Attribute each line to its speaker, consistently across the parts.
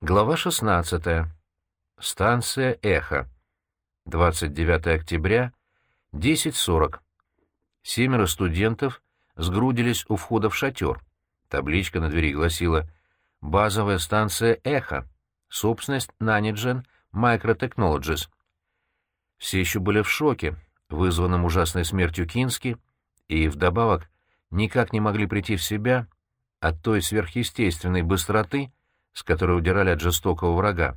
Speaker 1: Глава 16. Станция «Эхо». 29 октября, 10.40. Семеро студентов сгрудились у входа в шатер. Табличка на двери гласила «Базовая станция «Эхо». Собственность Nanogen Microtechnologies». Все еще были в шоке, вызванном ужасной смертью Кински, и вдобавок никак не могли прийти в себя от той сверхъестественной быстроты, с которой удирали от жестокого врага.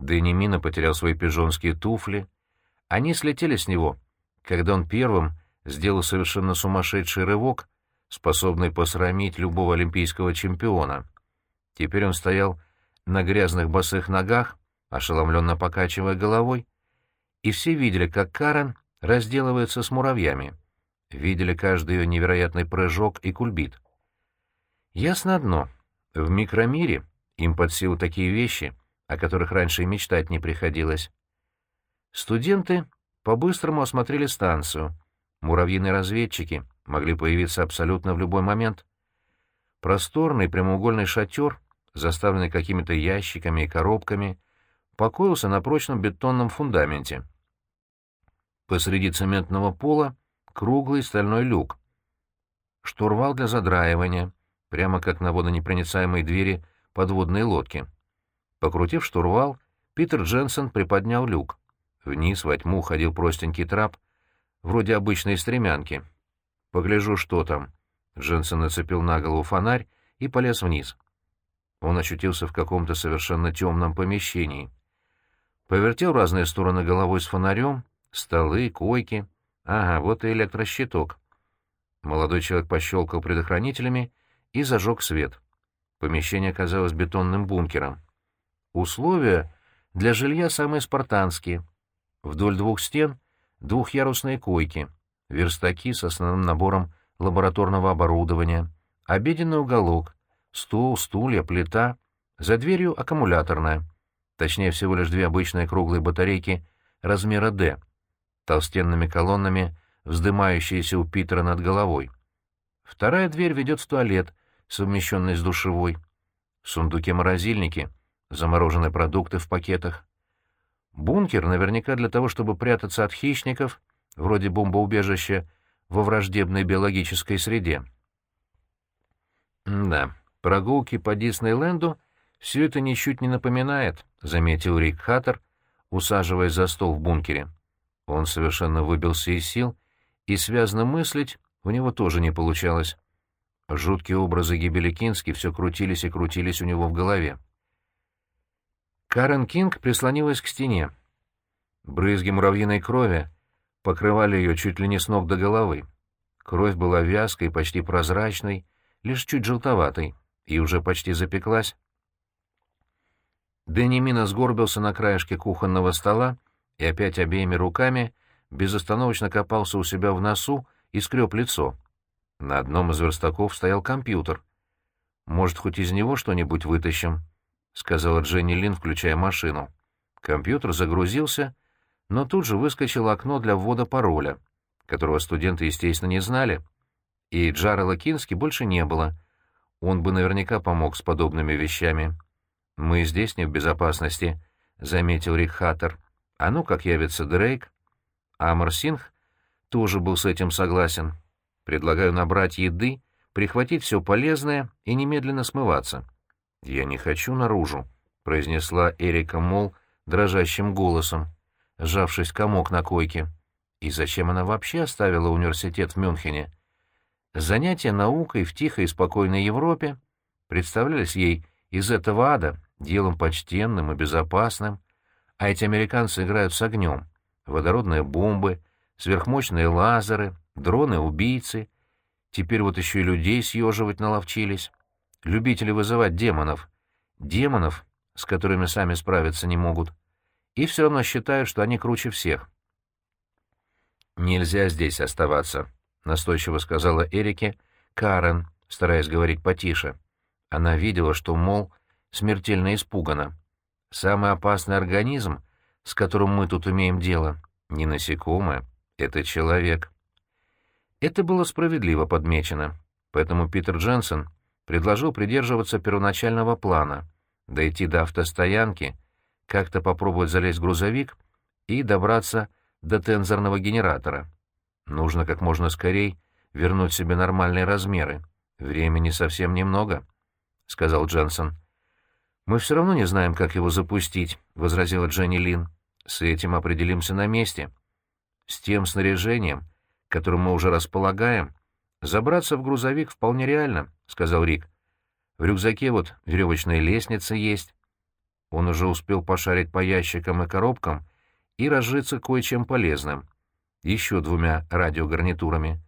Speaker 1: Денемина потерял свои пижонские туфли. Они слетели с него, когда он первым сделал совершенно сумасшедший рывок, способный посрамить любого олимпийского чемпиона. Теперь он стоял на грязных босых ногах, ошеломленно покачивая головой, и все видели, как Карен разделывается с муравьями. Видели каждый ее невероятный прыжок и кульбит. Ясно одно — в микромире им под силу такие вещи, о которых раньше и мечтать не приходилось. Студенты по-быстрому осмотрели станцию. Муравьиные разведчики могли появиться абсолютно в любой момент. Просторный прямоугольный шатер, заставленный какими-то ящиками и коробками, покоился на прочном бетонном фундаменте. Посреди цементного пола круглый стальной люк. Штурвал для задраивания, прямо как на водонепроницаемой двери подводной лодки. Покрутив штурвал, Питер Дженсен приподнял люк. Вниз во тьму ходил простенький трап, вроде обычной стремянки. «Погляжу, что там». Дженсен нацепил на голову фонарь и полез вниз. Он очутился в каком-то совершенно темном помещении. Повертел разные стороны головой с фонарем, столы, койки. Ага, вот и электрощиток. Молодой человек пощелкал предохранителями и зажег свет. Помещение оказалось бетонным бункером. Условия для жилья самые спартанские. Вдоль двух стен двухъярусные койки, верстаки с основным набором лабораторного оборудования, обеденный уголок, стул, стулья, плита, за дверью аккумуляторная, точнее всего лишь две обычные круглые батарейки размера D, толстенными колоннами, вздымающиеся у Питера над головой. Вторая дверь ведет в туалет, совмещенный с душевой. В сундуке морозильники, замороженные продукты в пакетах. Бункер наверняка для того, чтобы прятаться от хищников, вроде бомбоубежища, во враждебной биологической среде. «Да, прогулки по Диснейленду все это ничуть не напоминает», — заметил Рик Хаттер, усаживаясь за стол в бункере. Он совершенно выбился из сил, и связно мыслить у него тоже не получалось. Жуткие образы гибели Кински все крутились и крутились у него в голове. Карен Кинг прислонилась к стене. Брызги муравьиной крови покрывали ее чуть ли не с ног до головы. Кровь была вязкой, почти прозрачной, лишь чуть желтоватой, и уже почти запеклась. Денемина сгорбился на краешке кухонного стола и опять обеими руками безостановочно копался у себя в носу и скреб лицо. На одном из верстаков стоял компьютер. «Может, хоть из него что-нибудь вытащим?» — сказала Дженни Лин, включая машину. Компьютер загрузился, но тут же выскочило окно для ввода пароля, которого студенты, естественно, не знали. И Джарела Кински больше не было. Он бы наверняка помог с подобными вещами. «Мы здесь не в безопасности», — заметил Рик Хаттер. «А ну, как явится Дрейк?» Амор Синх тоже был с этим согласен. Предлагаю набрать еды, прихватить все полезное и немедленно смываться. — Я не хочу наружу, — произнесла Эрика Мол дрожащим голосом, сжавшись комок на койке. И зачем она вообще оставила университет в Мюнхене? Занятия наукой в тихой и спокойной Европе представлялись ей из этого ада делом почтенным и безопасным, а эти американцы играют с огнем. Водородные бомбы, сверхмощные лазеры, дроны-убийцы. Теперь вот еще и людей съеживать наловчились. Любители вызывать демонов. Демонов, с которыми сами справиться не могут. И все равно считают, что они круче всех. «Нельзя здесь оставаться», — настойчиво сказала Эрике Карен, стараясь говорить потише. Она видела, что, мол, смертельно испугана. Самый опасный организм, с которым мы тут имеем дело, не насекомое, это человек. Это было справедливо подмечено, поэтому Питер Дженсен предложил придерживаться первоначального плана, дойти до автостоянки, как-то попробовать залезть в грузовик и добраться до тензорного генератора. Нужно как можно скорей вернуть себе нормальные размеры. Времени совсем немного, — сказал Дженсен. «Мы все равно не знаем, как его запустить», — возразила Дженни Лин. «С этим определимся на месте. С тем снаряжением, которым мы уже располагаем, забраться в грузовик вполне реально», — сказал Рик. «В рюкзаке вот веревочная лестница есть». Он уже успел пошарить по ящикам и коробкам и разжиться кое-чем полезным. Еще двумя радиогарнитурами.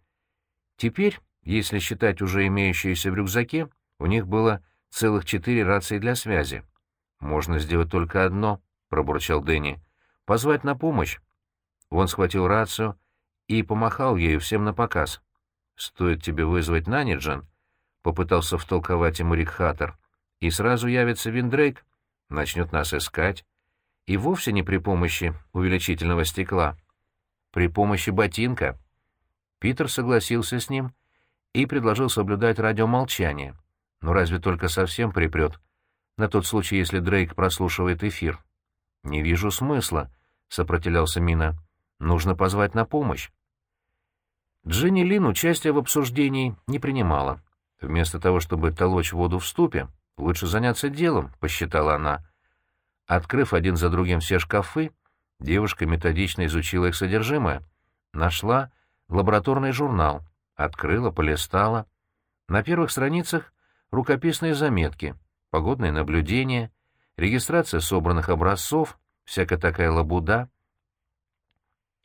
Speaker 1: Теперь, если считать уже имеющиеся в рюкзаке, у них было целых четыре рации для связи. «Можно сделать только одно», — пробурчал Дэнни. «Позвать на помощь». Он схватил рацию и помахал ею всем на показ. «Стоит тебе вызвать Наниджан», — попытался втолковать ему Рик Хаттер, «и сразу явится Виндрейк, начнет нас искать. И вовсе не при помощи увеличительного стекла. При помощи ботинка». Питер согласился с ним и предложил соблюдать радиомолчание. Но разве только совсем припрет? На тот случай, если Дрейк прослушивает эфир. «Не вижу смысла», — сопротивлялся Мина. «Нужно позвать на помощь». Дженни Лин участия в обсуждении не принимала. Вместо того, чтобы толочь воду в ступе, лучше заняться делом, посчитала она. Открыв один за другим все шкафы, девушка методично изучила их содержимое. Нашла лабораторный журнал, открыла, полистала. На первых страницах рукописные заметки, погодные наблюдения, регистрация собранных образцов, всякая такая лабуда.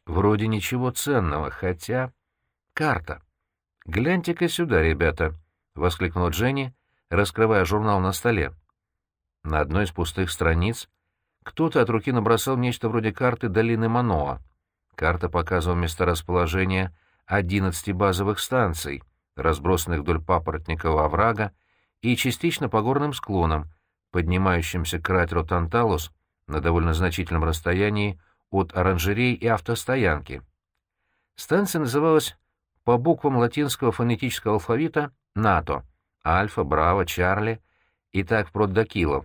Speaker 1: Вроде ничего ценного, хотя... Карта. «Гляньте-ка сюда, ребята!» — воскликнула Дженни, раскрывая журнал на столе. На одной из пустых страниц кто-то от руки набросал нечто вроде карты долины Маноа. Карта показывала месторасположение 11 базовых станций, разбросанных вдоль папоротникового оврага и частично по горным склонам, поднимающимся к кратеру Танталус на довольно значительном расстоянии от оранжерей и автостоянки. Станция называлась по буквам латинского фонетического алфавита НАТО — Альфа, Браво, Чарли и так впрочь до Кило.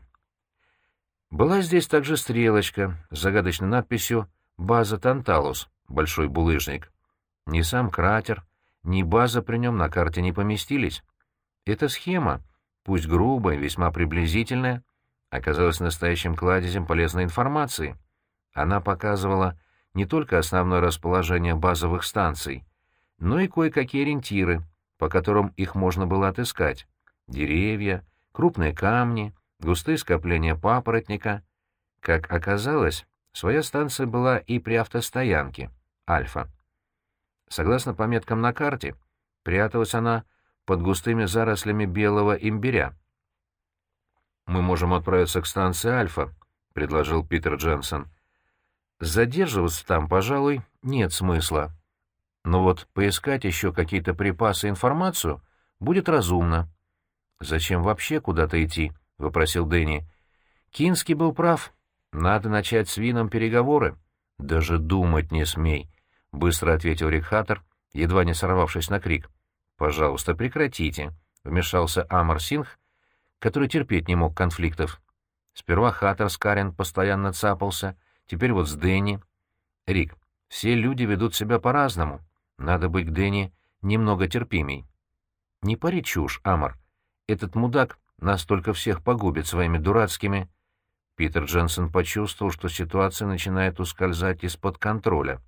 Speaker 1: Была здесь также стрелочка с загадочной надписью «База Танталус», большой булыжник. Ни сам кратер, ни база при нем на карте не поместились. Эта схема пусть грубая, весьма приблизительная, оказалась настоящим кладезем полезной информации. Она показывала не только основное расположение базовых станций, но и кое-какие ориентиры, по которым их можно было отыскать. Деревья, крупные камни, густые скопления папоротника. Как оказалось, своя станция была и при автостоянке, Альфа. Согласно пометкам на карте, пряталась она под густыми зарослями белого имбиря. «Мы можем отправиться к станции Альфа», — предложил Питер Дженсен. «Задерживаться там, пожалуй, нет смысла. Но вот поискать еще какие-то припасы и информацию будет разумно». «Зачем вообще куда-то идти?» — вопросил Дэнни. «Кинский был прав. Надо начать с Вином переговоры». «Даже думать не смей», — быстро ответил Рикхатер, едва не сорвавшись на крик. «Пожалуйста, прекратите», — вмешался Амар Сингх, который терпеть не мог конфликтов. Сперва Хаттер с Карен постоянно цапался, теперь вот с Дэнни. «Рик, все люди ведут себя по-разному. Надо быть к Дэнни немного терпимей». «Не пари чушь, Амар. Этот мудак нас только всех погубит своими дурацкими...» Питер Дженсен почувствовал, что ситуация начинает ускользать из-под контроля.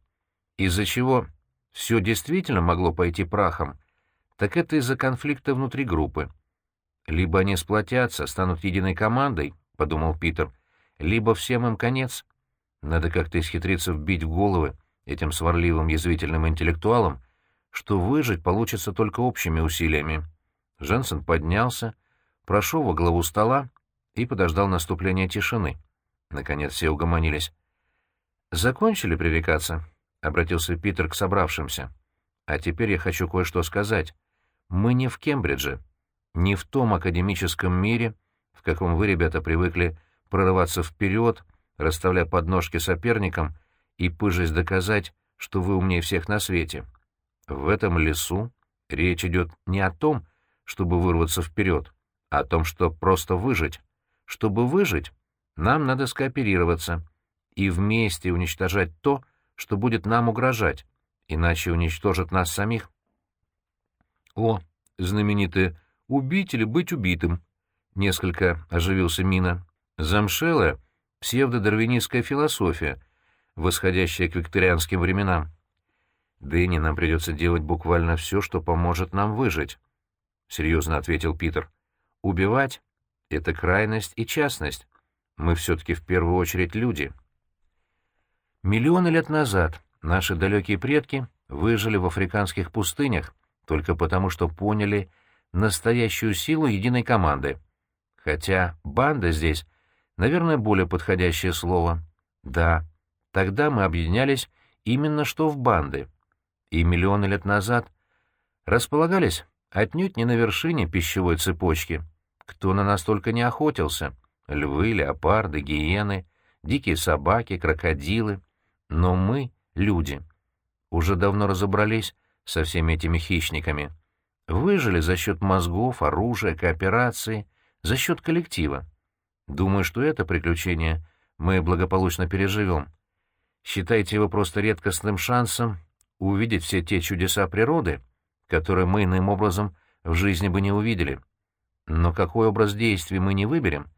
Speaker 1: Из-за чего все действительно могло пойти прахом, так это из-за конфликта внутри группы. «Либо они сплотятся, станут единой командой», — подумал Питер, — «либо всем им конец. Надо как-то исхитриться вбить в головы этим сварливым язвительным интеллектуалам, что выжить получится только общими усилиями». Женсен поднялся, прошел во главу стола и подождал наступления тишины. Наконец все угомонились. «Закончили пререкаться?» — обратился Питер к собравшимся. «А теперь я хочу кое-что сказать. Мы не в Кембридже, не в том академическом мире, в каком вы, ребята, привыкли прорываться вперед, расставляя подножки соперникам и пыжись доказать, что вы умнее всех на свете. В этом лесу речь идет не о том, чтобы вырваться вперед, а о том, что просто выжить. Чтобы выжить, нам надо скооперироваться и вместе уничтожать то, что будет нам угрожать, иначе уничтожат нас самих. О, знаменитое «убить или быть убитым», — несколько оживился Мина. Замшелая псевдодарвинистская философия, восходящая к викторианским временам. Дэнни, нам придется делать буквально все, что поможет нам выжить, — серьезно ответил Питер. Убивать — это крайность и частность. Мы все-таки в первую очередь люди. Миллионы лет назад наши далекие предки выжили в африканских пустынях только потому, что поняли настоящую силу единой команды. Хотя банда здесь, наверное, более подходящее слово. Да, тогда мы объединялись именно что в банды. И миллионы лет назад располагались отнюдь не на вершине пищевой цепочки. Кто на нас только не охотился — львы, леопарды, гиены, дикие собаки, крокодилы. Но мы, люди, уже давно разобрались со всеми этими хищниками. Выжили за счет мозгов, оружия, кооперации, за счет коллектива. Думаю, что это приключение мы благополучно переживем. Считайте его просто редкостным шансом увидеть все те чудеса природы, которые мы иным образом в жизни бы не увидели. Но какой образ действий мы не выберем,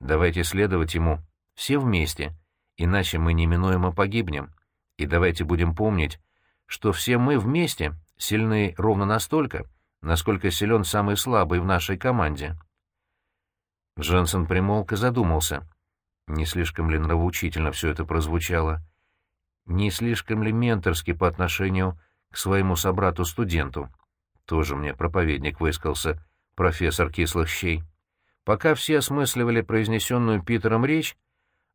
Speaker 1: Давайте следовать ему все вместе, иначе мы неминуемо погибнем. И давайте будем помнить, что все мы вместе сильны ровно настолько, насколько силен самый слабый в нашей команде. Джонсон примолк и задумался. Не слишком ли нравоучительно все это прозвучало? Не слишком ли менторски по отношению к своему собрату-студенту? Тоже мне проповедник высказался, профессор кислых щей. Пока все осмысливали произнесенную Питером речь,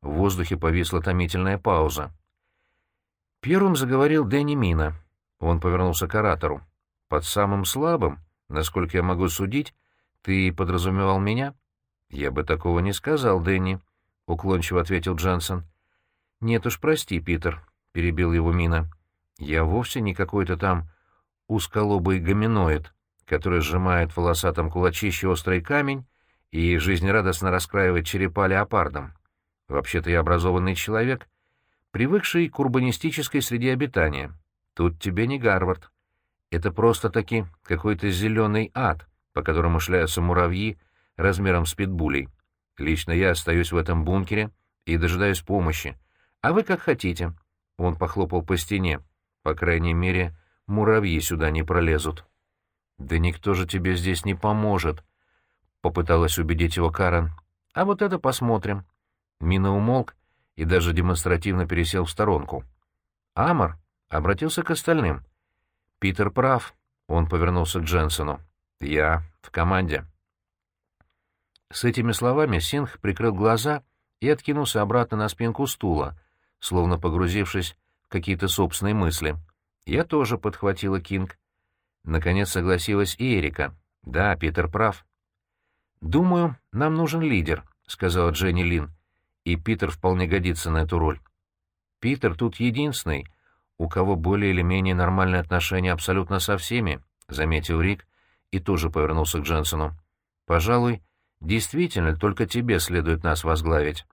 Speaker 1: в воздухе повисла томительная пауза. Первым заговорил Дэнни Мина. Он повернулся к оратору. «Под самым слабым, насколько я могу судить, ты подразумевал меня?» «Я бы такого не сказал, Дэнни», — уклончиво ответил Джансон. «Нет уж, прости, Питер», — перебил его Мина. «Я вовсе не какой-то там узколобый гоминоид, который сжимает в волосатом кулачище острый камень и жизнерадостно раскраивать черепа леопардом. Вообще-то я образованный человек, привыкший к урбанистической среде обитания. Тут тебе не Гарвард. Это просто-таки какой-то зеленый ад, по которому шляются муравьи размером с питбулей. Лично я остаюсь в этом бункере и дожидаюсь помощи. А вы как хотите. Он похлопал по стене. По крайней мере, муравьи сюда не пролезут. Да никто же тебе здесь не поможет, попыталась убедить его Карен. А вот это посмотрим. Мина умолк и даже демонстративно пересел в сторонку. Амор обратился к остальным. Питер прав. Он повернулся к Дженсону. Я в команде. С этими словами Синх прикрыл глаза и откинулся обратно на спинку стула, словно погрузившись в какие-то собственные мысли. Я тоже подхватила Кинг. Наконец согласилась и Эрика. Да, Питер прав. «Думаю, нам нужен лидер», — сказала Дженни Лин, и Питер вполне годится на эту роль. Питер тут единственный, у кого более или менее нормальные отношения абсолютно со всеми, — заметил Рик и тоже повернулся к Дженсону. «Пожалуй, действительно, только тебе следует нас возглавить».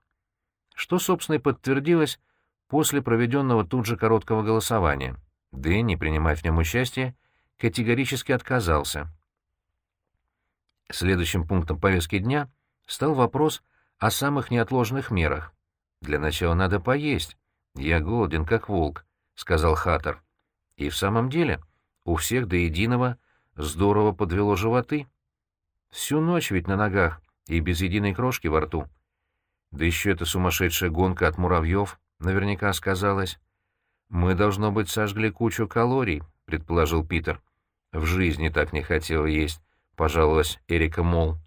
Speaker 1: Что, собственно, и подтвердилось после проведенного тут же короткого голосования. Дэнни, принимая в нем участие, категорически отказался. Следующим пунктом повестки дня стал вопрос о самых неотложных мерах. «Для начала надо поесть. Я голоден, как волк», — сказал Хаттер. И в самом деле у всех до единого здорово подвело животы. Всю ночь ведь на ногах и без единой крошки во рту. Да еще эта сумасшедшая гонка от муравьев наверняка сказалась. «Мы, должно быть, сожгли кучу калорий», — предположил Питер. «В жизни так не хотел есть», — пожаловалась Эрика Мол.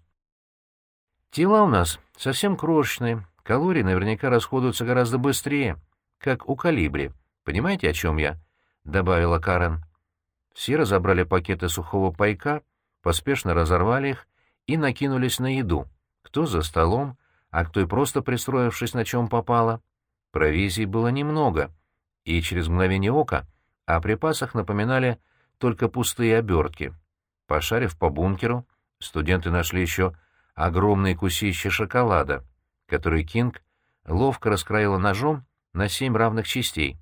Speaker 1: «Тела у нас совсем крошечные, калории наверняка расходуются гораздо быстрее, как у калибри. Понимаете, о чем я?» — добавила Карен. Все разобрали пакеты сухого пайка, поспешно разорвали их и накинулись на еду. Кто за столом, а кто и просто пристроившись на чем попало. Провизии было немного, и через мгновение ока о припасах напоминали только пустые обертки. Пошарив по бункеру, студенты нашли еще огромные кусища шоколада, которые Кинг ловко раскроила ножом на семь равных частей.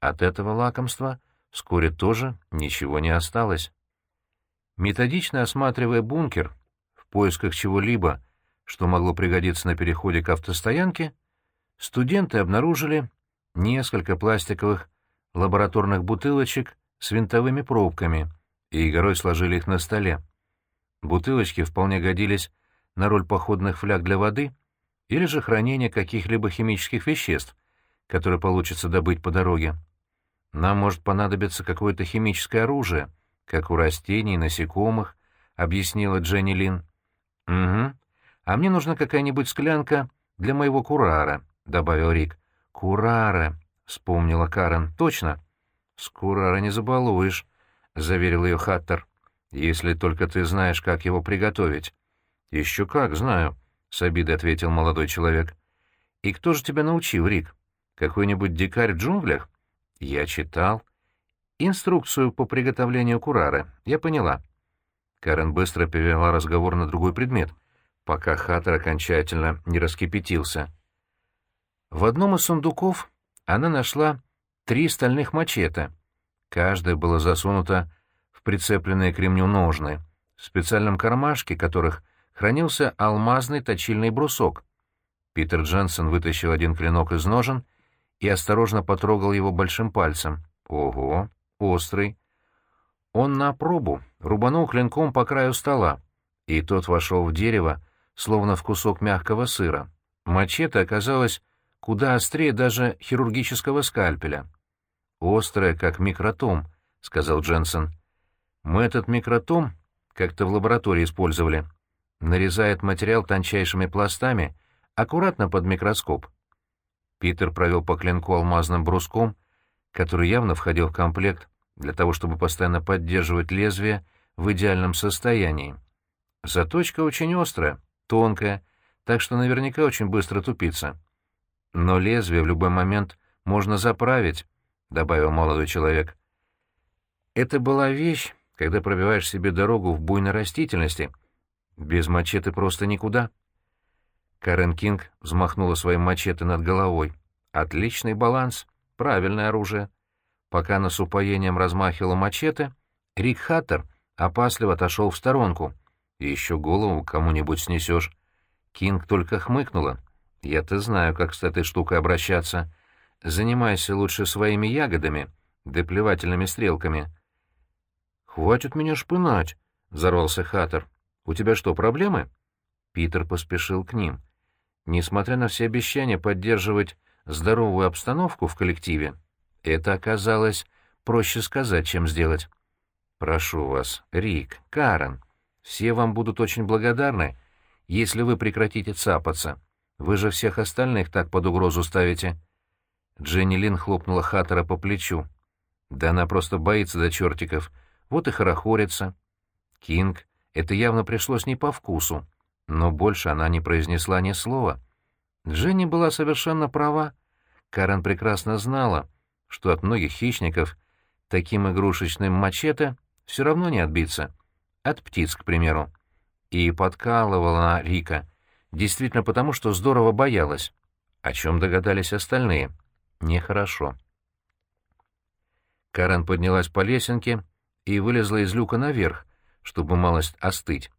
Speaker 1: От этого лакомства вскоре тоже ничего не осталось. Методично осматривая бункер поисках чего-либо, что могло пригодиться на переходе к автостоянке, студенты обнаружили несколько пластиковых лабораторных бутылочек с винтовыми пробками и горой сложили их на столе. Бутылочки вполне годились на роль походных фляг для воды или же хранения каких-либо химических веществ, которые получится добыть по дороге. Нам может понадобиться какое-то химическое оружие, как у растений насекомых, — объяснила Дженни Лин. — Угу. А мне нужна какая-нибудь склянка для моего курара, — добавил Рик. — Курара, — вспомнила Карен. — Точно. — С курара не забалуешь, — заверил ее Хаттер. — Если только ты знаешь, как его приготовить. — Еще как знаю, — с обидой ответил молодой человек. — И кто же тебя научил, Рик? Какой-нибудь дикарь в джунглях? — Я читал. — Инструкцию по приготовлению курары. Я поняла. Карен быстро перевела разговор на другой предмет, пока Хаттер окончательно не раскипятился. В одном из сундуков она нашла три стальных мачете. Каждое было засунуто в прицепленные к ремню ножны, в специальном кармашке которых хранился алмазный точильный брусок. Питер Дженсен вытащил один клинок из ножен и осторожно потрогал его большим пальцем. Ого, острый. Он на пробу рубанул клинком по краю стола, и тот вошел в дерево, словно в кусок мягкого сыра. Мачете оказалось куда острее даже хирургического скальпеля. «Острое, как микротом», — сказал Дженсен. «Мы этот микротом как-то в лаборатории использовали. Нарезает материал тончайшими пластами, аккуратно под микроскоп. Питер провел по клинку алмазным бруском, который явно входил в комплект для того, чтобы постоянно поддерживать лезвие в идеальном состоянии. Заточка очень острая, тонкая, так что наверняка очень быстро тупится. Но лезвие в любой момент можно заправить, — добавил молодой человек. Это была вещь, когда пробиваешь себе дорогу в буйной растительности. Без мачете просто никуда. Карен Кинг взмахнула своим мачете над головой. Отличный баланс, правильное оружие. Пока она с упоением размахивала мачете, Рик Хаттер опасливо отошел в сторонку. Еще голову кому-нибудь снесешь. Кинг только хмыкнула. Я-то знаю, как с этой штукой обращаться. Занимайся лучше своими ягодами, да плевательными стрелками. «Хватит меня шпынать!» — взорвался Хаттер. «У тебя что, проблемы?» Питер поспешил к ним. Несмотря на все обещания поддерживать здоровую обстановку в коллективе, это оказалось проще сказать, чем сделать. «Прошу вас, Рик, Карен, все вам будут очень благодарны, если вы прекратите цапаться. Вы же всех остальных так под угрозу ставите». Дженни Лин хлопнула Хаттера по плечу. «Да она просто боится до чертиков, вот и хорохорится». Кинг это явно пришлось не по вкусу но больше она не произнесла ни слова. Дженни была совершенно права. Карен прекрасно знала, что от многих хищников таким игрушечным мачете все равно не отбиться. От птиц, к примеру. И подкалывала она Рика, действительно потому, что здорово боялась. О чем догадались остальные? Нехорошо. Карен поднялась по лесенке и вылезла из люка наверх, чтобы малость остыть.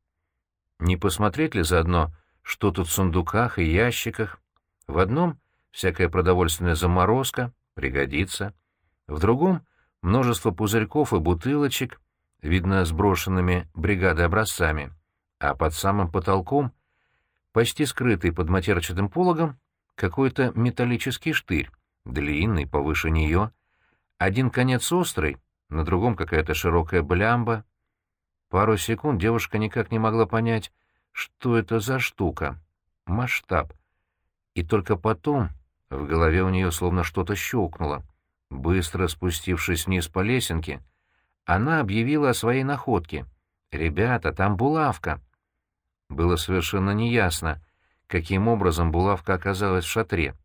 Speaker 1: Не посмотреть ли заодно, что тут в сундуках и ящиках? В одном — всякая продовольственная заморозка, пригодится. В другом — множество пузырьков и бутылочек, видно, сброшенными бригадой образцами. А под самым потолком, почти скрытый под матерчатым пологом, какой-то металлический штырь, длинный, повыше нее. Один конец острый, на другом какая-то широкая блямба — Пару секунд девушка никак не могла понять, что это за штука. Масштаб. И только потом в голове у нее словно что-то щелкнуло. Быстро спустившись вниз по лесенке, она объявила о своей находке. «Ребята, там булавка!» Было совершенно неясно, каким образом булавка оказалась в шатре.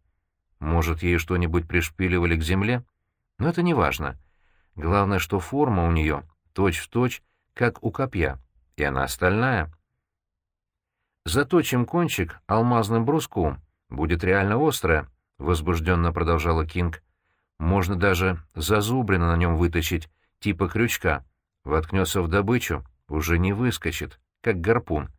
Speaker 1: Может, ей что-нибудь пришпиливали к земле? Но это не важно. Главное, что форма у нее точь-в-точь как у копья, и она стальная. Заточим кончик алмазным бруском. Будет реально острое, — возбужденно продолжала Кинг. Можно даже зазубрина на нем вытащить, типа крючка. Воткнется в добычу, уже не выскочит, как гарпун.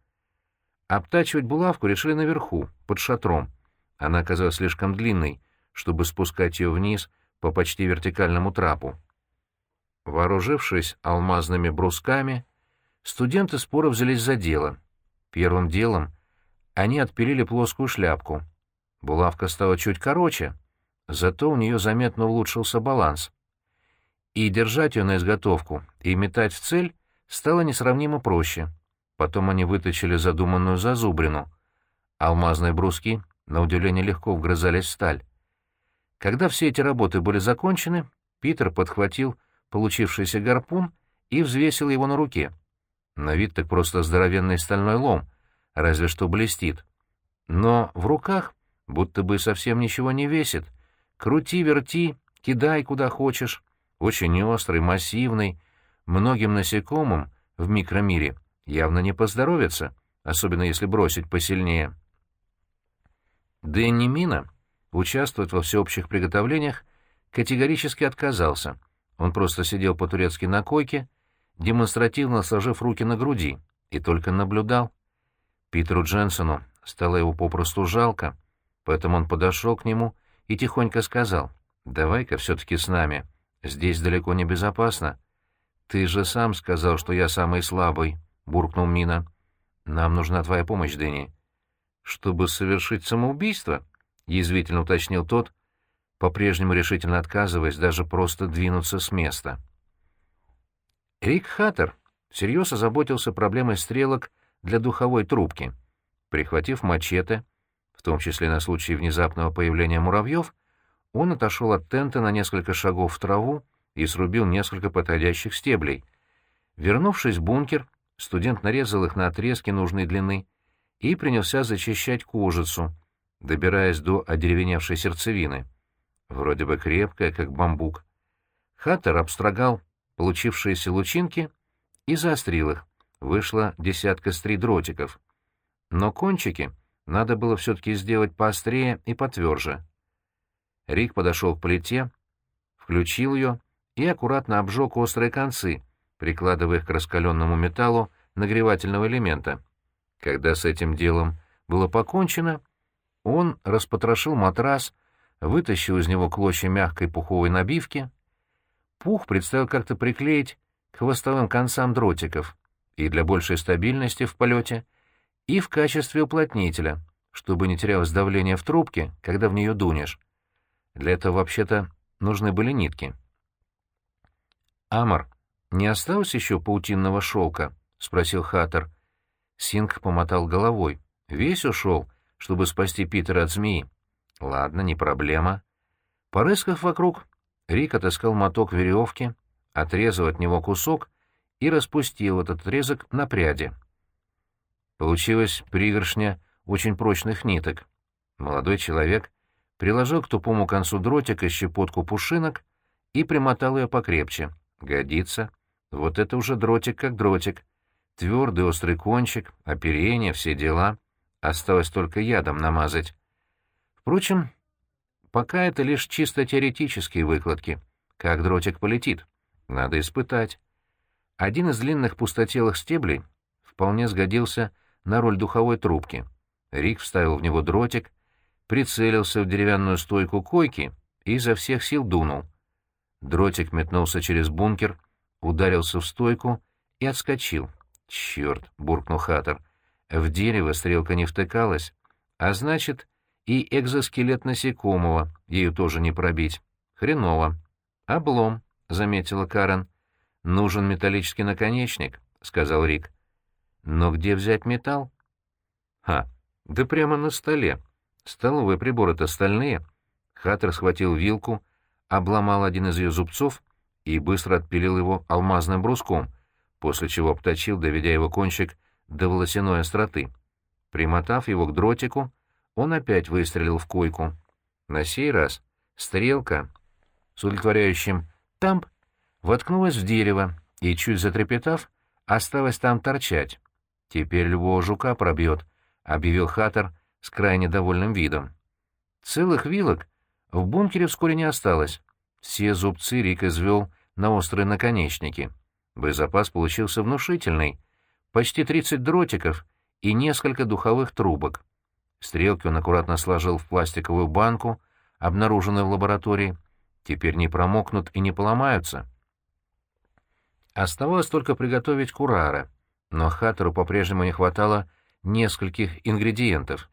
Speaker 1: Обтачивать булавку решили наверху, под шатром. Она оказалась слишком длинной, чтобы спускать ее вниз по почти вертикальному трапу. Вооружившись алмазными брусками, студенты споро взялись за дело. Первым делом они отпилили плоскую шляпку. Булавка стала чуть короче, зато у нее заметно улучшился баланс. И держать ее на изготовку и метать в цель стало несравнимо проще. Потом они вытащили задуманную зазубрину. Алмазные бруски, на удивление, легко вгрызались в сталь. Когда все эти работы были закончены, Питер подхватил получившийся гарпун и взвесил его на руке. На вид так просто здоровенный стальной лом, разве что блестит. Но в руках будто бы совсем ничего не весит. Крути, верти, кидай куда хочешь. Очень острый, массивный. Многим насекомым в микромире явно не поздоровится, особенно если бросить посильнее. Дэнни Мина участвовать во всеобщих приготовлениях категорически отказался. Он просто сидел по-турецки на койке, демонстративно сложив руки на груди, и только наблюдал. Питеру Дженсону стало его попросту жалко, поэтому он подошел к нему и тихонько сказал, «Давай-ка все-таки с нами, здесь далеко не безопасно». «Ты же сам сказал, что я самый слабый», — буркнул Мина. «Нам нужна твоя помощь, Дэнни». «Чтобы совершить самоубийство?» — язвительно уточнил тот, по-прежнему решительно отказываясь даже просто двинуться с места. Рик Хаттер всерьез озаботился проблемой стрелок для духовой трубки. Прихватив мачете, в том числе на случай внезапного появления муравьев, он отошел от тента на несколько шагов в траву и срубил несколько подходящих стеблей. Вернувшись в бункер, студент нарезал их на отрезки нужной длины и принялся зачищать кожицу, добираясь до одеревеневшей сердцевины. Вроде бы крепкая, как бамбук. Хаттер обстрогал получившиеся лучинки и заострил их. Вышло десятка стри дротиков. Но кончики надо было все-таки сделать поострее и потверже. Рик подошел к плите, включил ее и аккуратно обжег острые концы, прикладывая их к раскаленному металлу нагревательного элемента. Когда с этим делом было покончено, он распотрошил матрас, вытащил из него клочья мягкой пуховой набивки — Пух представил как-то приклеить к хвостовым концам дротиков и для большей стабильности в полете, и в качестве уплотнителя, чтобы не терялось давление в трубке, когда в нее дунешь. Для этого вообще-то нужны были нитки. «Амор, не осталось еще паутинного шелка?» — спросил Хаттер. Синг помотал головой. «Весь ушел, чтобы спасти Питера от змеи». «Ладно, не проблема». Порыскав вокруг, Рик отыскал моток веревки, отрезал от него кусок и распустил этот отрезок на пряди. Получилась пригоршня очень прочных ниток. Молодой человек приложил к тупому концу дротика щепотку пушинок и примотал ее покрепче. Годится. Вот это уже дротик как дротик. Твердый острый кончик, оперение, все дела. Осталось только ядом намазать. Впрочем, Пока это лишь чисто теоретические выкладки. Как дротик полетит? Надо испытать. Один из длинных пустотелых стеблей вполне сгодился на роль духовой трубки. Рик вставил в него дротик, прицелился в деревянную стойку койки и изо всех сил дунул. Дротик метнулся через бункер, ударился в стойку и отскочил. «Черт!» — буркнул Хаттер. «В дерево стрелка не втыкалась, а значит, и экзоскелет насекомого, ею тоже не пробить. Хреново. Облом, — заметила Карен. Нужен металлический наконечник, — сказал Рик. Но где взять металл? Ха, да прямо на столе. Столовые приборы-то стальные. Хаттер схватил вилку, обломал один из ее зубцов и быстро отпилил его алмазным бруском, после чего обточил, доведя его кончик до волосяной остроты. Примотав его к дротику, он опять выстрелил в койку. На сей раз стрелка с удовлетворяющим «тамп» воткнулась в дерево и, чуть затрепетав, осталась там торчать. Теперь любого жука пробьет, — объявил Хаттер с крайне довольным видом. Целых вилок в бункере вскоре не осталось. Все зубцы Рик извел на острые наконечники. Боезапас получился внушительный. Почти 30 дротиков и несколько духовых трубок. Стрелки он аккуратно сложил в пластиковую банку, обнаруженную в лаборатории. Теперь не промокнут и не поломаются. Оставалось только приготовить курара, но Хаттеру по-прежнему не хватало нескольких ингредиентов.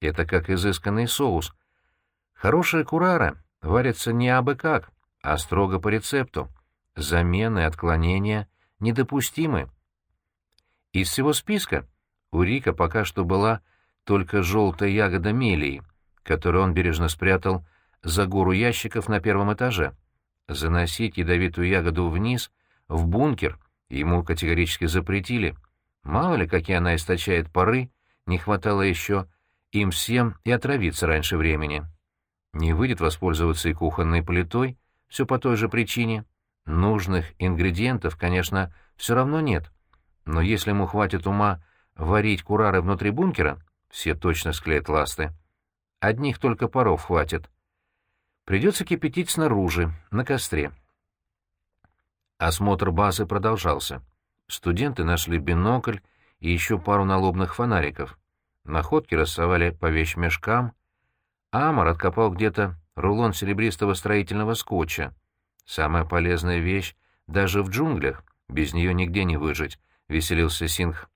Speaker 1: Это как изысканный соус. Хорошая курара варится не абы как, а строго по рецепту. Замены, отклонения недопустимы. Из всего списка у Рика пока что была только желтая ягода мелии, которую он бережно спрятал за гору ящиков на первом этаже. Заносить ядовитую ягоду вниз — в бункер ему категорически запретили. Мало ли, какие она источает пары, не хватало еще им всем и отравиться раньше времени. Не выйдет воспользоваться и кухонной плитой, все по той же причине. Нужных ингредиентов, конечно, все равно нет. Но если ему хватит ума варить курары внутри бункера, все точно склеят ласты. Одних только паров хватит. Придется кипятить снаружи, на костре. Осмотр базы продолжался. Студенты нашли бинокль и еще пару налобных фонариков. Находки рассовали по вещмешкам. Амор откопал где-то рулон серебристого строительного скотча. Самая полезная вещь даже в джунглях. Без нее нигде не выжить, — веселился Сингх.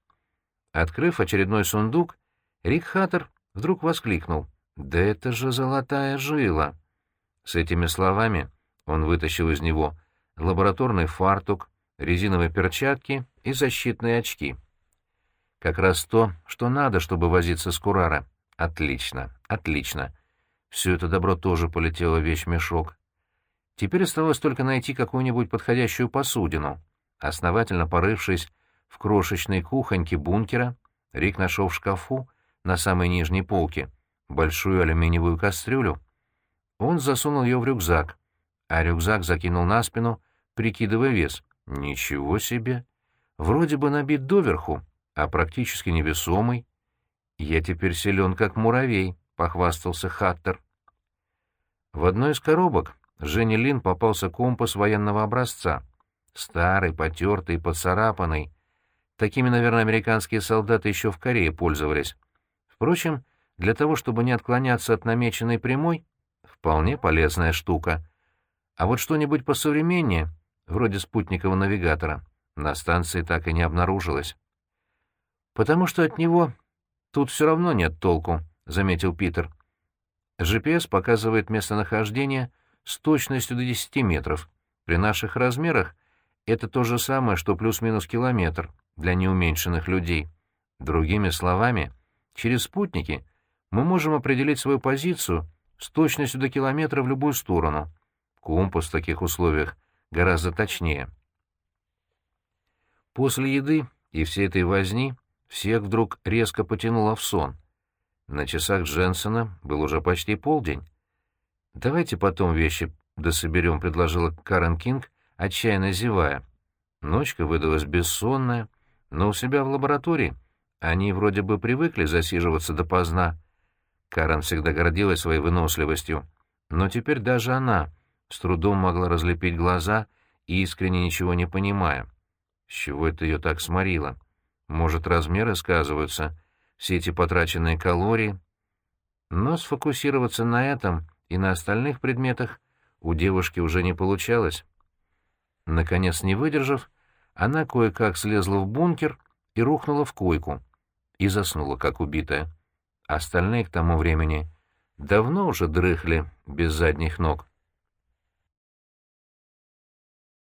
Speaker 1: Открыв очередной сундук, Рик Хаттер вдруг воскликнул. «Да это же золотая жила!» С этими словами он вытащил из него лабораторный фартук, резиновые перчатки и защитные очки. Как раз то, что надо, чтобы возиться с Курара. Отлично, отлично. Все это добро тоже полетело в вещмешок. Теперь осталось только найти какую-нибудь подходящую посудину. Основательно порывшись в крошечной кухоньке бункера, Рик нашел в шкафу на самой нижней полке большую алюминиевую кастрюлю. Он засунул ее в рюкзак, а рюкзак закинул на спину прикидывая вес. Ничего себе! Вроде бы набит доверху, а практически невесомый. Я теперь силен, как муравей, — похвастался Хаттер. В одной из коробок Жене Лин попался компас военного образца. Старый, потертый, поцарапанный. Такими, наверное, американские солдаты еще в Корее пользовались. Впрочем, для того, чтобы не отклоняться от намеченной прямой, вполне полезная штука. А вот что-нибудь посовременнее вроде спутникового навигатора, на станции так и не обнаружилось. «Потому что от него тут все равно нет толку», — заметил Питер. «GPS показывает местонахождение с точностью до 10 метров. При наших размерах это то же самое, что плюс-минус километр для неуменьшенных людей. Другими словами, через спутники мы можем определить свою позицию с точностью до километра в любую сторону. Компас в таких условиях гораздо точнее. После еды и всей этой возни всех вдруг резко потянуло в сон. На часах Дженсона был уже почти полдень. «Давайте потом вещи дособерем», — предложила Карен Кинг, отчаянно зевая. Ночка выдалась бессонная, но у себя в лаборатории они вроде бы привыкли засиживаться допоздна. Карен всегда гордилась своей выносливостью, но теперь даже она с трудом могла разлепить глаза, искренне ничего не понимая. С чего это ее так сморило? Может, размеры сказываются, все эти потраченные калории? Но сфокусироваться на этом и на остальных предметах у девушки уже не получалось. Наконец, не выдержав, она кое-как слезла в бункер и рухнула в койку, и заснула, как убитая. Остальные к тому времени давно уже дрыхли без задних ног.